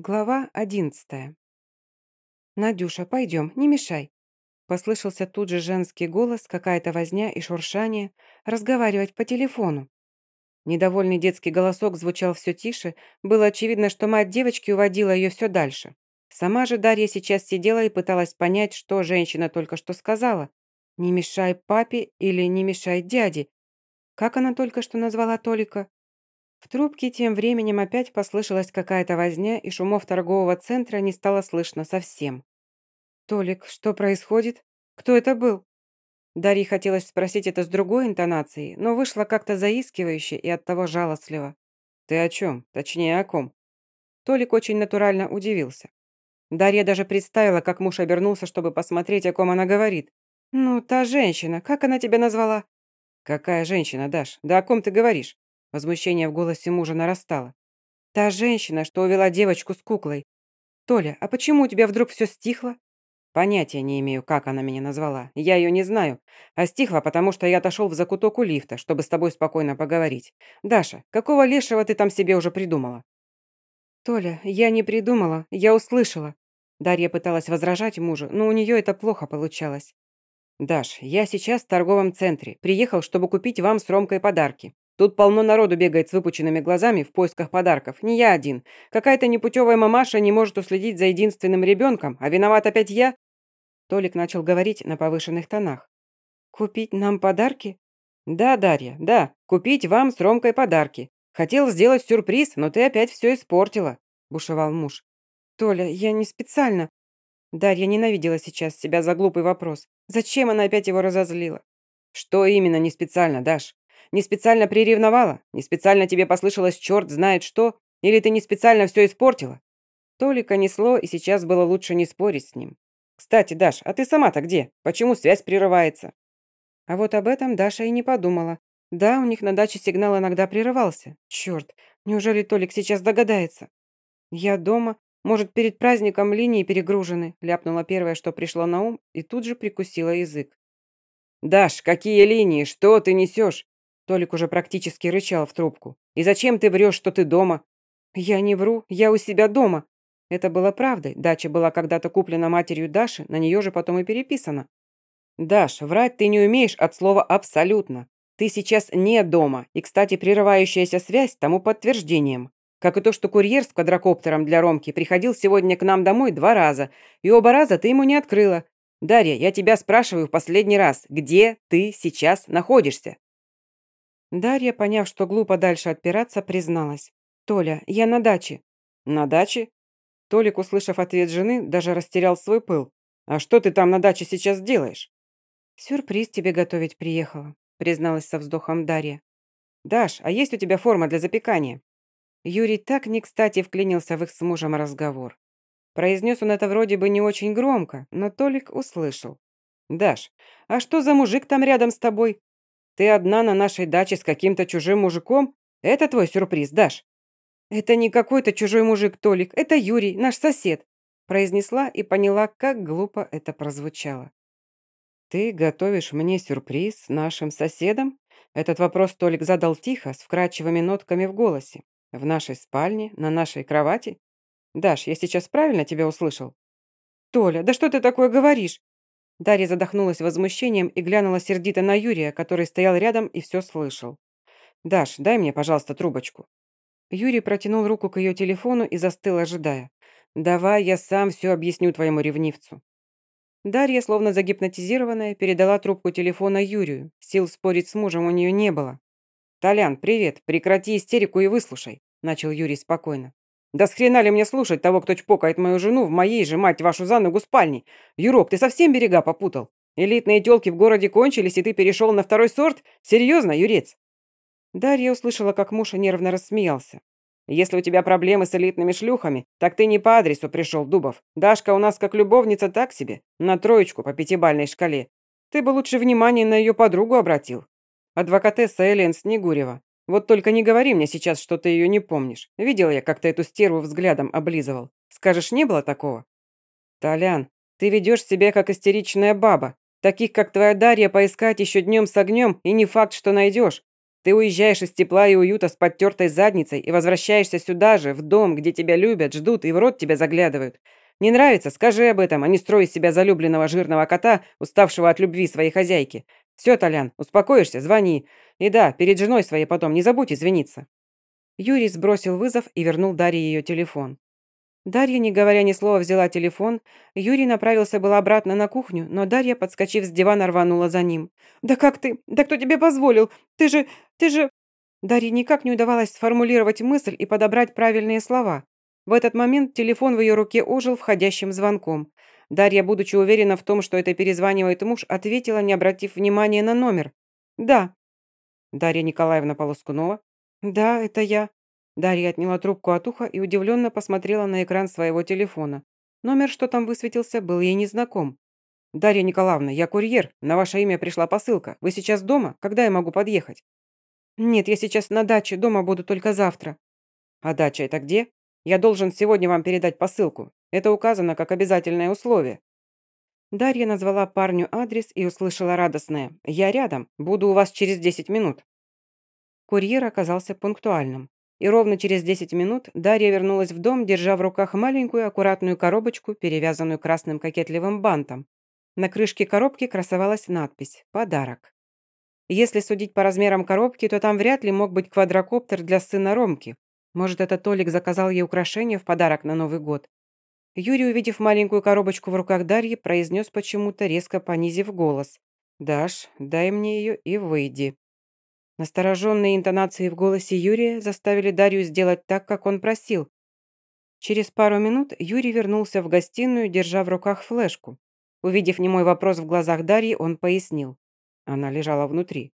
Глава одиннадцатая. «Надюша, пойдем, не мешай». Послышался тут же женский голос, какая-то возня и шуршание, разговаривать по телефону. Недовольный детский голосок звучал все тише, было очевидно, что мать девочки уводила ее все дальше. Сама же Дарья сейчас сидела и пыталась понять, что женщина только что сказала. «Не мешай папе» или «не мешай дяде». Как она только что назвала Толика? В трубке тем временем опять послышалась какая-то возня, и шумов торгового центра не стало слышно совсем. «Толик, что происходит? Кто это был?» Дарье хотелось спросить это с другой интонацией, но вышло как-то заискивающе и оттого жалостливо. «Ты о чем? Точнее, о ком?» Толик очень натурально удивился. Дарья даже представила, как муж обернулся, чтобы посмотреть, о ком она говорит. «Ну, та женщина, как она тебя назвала?» «Какая женщина, Даш? Да о ком ты говоришь?» Возмущение в голосе мужа нарастало. «Та женщина, что увела девочку с куклой. Толя, а почему у тебя вдруг все стихло?» Понятия не имею, как она меня назвала. Я ее не знаю. А стихла, потому что я отошел в закуток у лифта, чтобы с тобой спокойно поговорить. Даша, какого лешего ты там себе уже придумала? Толя, я не придумала, я услышала. Дарья пыталась возражать мужу, но у нее это плохо получалось. «Даш, я сейчас в торговом центре. Приехал, чтобы купить вам с Ромкой подарки. Тут полно народу бегает с выпученными глазами в поисках подарков. Не я один. Какая-то непутевая мамаша не может уследить за единственным ребенком, а виноват опять я?» Толик начал говорить на повышенных тонах. «Купить нам подарки?» «Да, Дарья, да. Купить вам с Ромкой подарки. Хотел сделать сюрприз, но ты опять все испортила», – бушевал муж. «Толя, я не специально». Дарья ненавидела сейчас себя за глупый вопрос. Зачем она опять его разозлила? «Что именно не специально, Даш? Не специально приревновала? Не специально тебе послышалось черт знает что? Или ты не специально все испортила?» Толика несло, и сейчас было лучше не спорить с ним. «Кстати, Даш, а ты сама-то где? Почему связь прерывается?» А вот об этом Даша и не подумала. Да, у них на даче сигнал иногда прерывался. Черт, неужели Толик сейчас догадается? «Я дома. Может, перед праздником линии перегружены?» ляпнула первое, что пришло на ум, и тут же прикусила язык. «Даш, какие линии? Что ты несешь? Толик уже практически рычал в трубку. «И зачем ты врешь, что ты дома?» «Я не вру, я у себя дома». Это было правдой. Дача была когда-то куплена матерью Даши, на нее же потом и переписана. «Даш, врать ты не умеешь от слова «абсолютно». Ты сейчас не дома, и, кстати, прерывающаяся связь тому подтверждением. Как и то, что курьер с квадрокоптером для Ромки приходил сегодня к нам домой два раза, и оба раза ты ему не открыла. Дарья, я тебя спрашиваю в последний раз, где ты сейчас находишься?» Дарья, поняв, что глупо дальше отпираться, призналась. «Толя, я на даче». «На даче?» Толик, услышав ответ жены, даже растерял свой пыл. «А что ты там на даче сейчас делаешь?» «Сюрприз тебе готовить приехала», призналась со вздохом Дарья. «Даш, а есть у тебя форма для запекания?» Юрий так не кстати вклинился в их с мужем разговор. Произнес он это вроде бы не очень громко, но Толик услышал. «Даш, а что за мужик там рядом с тобой? Ты одна на нашей даче с каким-то чужим мужиком? Это твой сюрприз, Даш?» «Это не какой-то чужой мужик, Толик, это Юрий, наш сосед», произнесла и поняла, как глупо это прозвучало. «Ты готовишь мне сюрприз нашим соседам?» Этот вопрос Толик задал тихо, с вкрадчивыми нотками в голосе. «В нашей спальне, на нашей кровати? Даш, я сейчас правильно тебя услышал?» «Толя, да что ты такое говоришь? Дарья задохнулась возмущением и глянула сердито на Юрия, который стоял рядом и все слышал. «Даш, дай мне, пожалуйста, трубочку». Юрий протянул руку к ее телефону и застыл, ожидая. «Давай я сам все объясню твоему ревнивцу». Дарья, словно загипнотизированная, передала трубку телефона Юрию. Сил спорить с мужем у нее не было. «Толян, привет. Прекрати истерику и выслушай», – начал Юрий спокойно. Да с хрена ли мне слушать того, кто чпокает мою жену в моей же, мать вашу, за ногу спальни? Юрок, ты совсем берега попутал? Элитные тёлки в городе кончились, и ты перешел на второй сорт? Серьезно, Юрец?» Дарья услышала, как муж нервно рассмеялся. «Если у тебя проблемы с элитными шлюхами, так ты не по адресу пришел, Дубов. Дашка у нас как любовница так себе, на троечку по пятибальной шкале. Ты бы лучше внимание на ее подругу обратил. Адвокатесса Элен Снегурева. Вот только не говори мне сейчас, что ты ее не помнишь. Видел я, как ты эту стерву взглядом облизывал. Скажешь, не было такого? Толян, ты ведешь себя как истеричная баба. Таких, как твоя Дарья, поискать еще днем с огнем, и не факт, что найдешь. Ты уезжаешь из тепла и уюта с подтертой задницей и возвращаешься сюда же, в дом, где тебя любят, ждут и в рот тебя заглядывают. Не нравится? Скажи об этом, а не строй из себя залюбленного жирного кота, уставшего от любви своей хозяйки. Все, Толян, успокоишься, звони. И да, перед женой своей потом не забудь извиниться». Юрий сбросил вызов и вернул Дарье ее телефон. Дарья, не говоря ни слова, взяла телефон. Юрий направился был обратно на кухню, но Дарья, подскочив с дивана, рванула за ним. «Да как ты? Да кто тебе позволил? Ты же... ты же...» Дарье никак не удавалось сформулировать мысль и подобрать правильные слова. В этот момент телефон в ее руке ожил входящим звонком. Дарья, будучи уверена в том, что это перезванивает муж, ответила, не обратив внимания на номер. «Да». «Дарья Николаевна Полоскунова?» «Да, это я». Дарья отняла трубку от уха и удивленно посмотрела на экран своего телефона. Номер, что там высветился, был ей незнаком. «Дарья Николаевна, я курьер. На ваше имя пришла посылка. Вы сейчас дома? Когда я могу подъехать?» «Нет, я сейчас на даче. Дома буду только завтра». «А дача это где?» Я должен сегодня вам передать посылку. Это указано как обязательное условие». Дарья назвала парню адрес и услышала радостное. «Я рядом. Буду у вас через 10 минут». Курьер оказался пунктуальным. И ровно через 10 минут Дарья вернулась в дом, держа в руках маленькую аккуратную коробочку, перевязанную красным кокетливым бантом. На крышке коробки красовалась надпись «Подарок». Если судить по размерам коробки, то там вряд ли мог быть квадрокоптер для сына Ромки, может, это Толик заказал ей украшение в подарок на Новый год? Юрий, увидев маленькую коробочку в руках Дарьи, произнес почему-то, резко понизив голос. «Даш, дай мне ее и выйди». Настороженные интонации в голосе Юрия заставили Дарью сделать так, как он просил. Через пару минут Юрий вернулся в гостиную, держа в руках флешку. Увидев немой вопрос в глазах Дарьи, он пояснил. Она лежала внутри.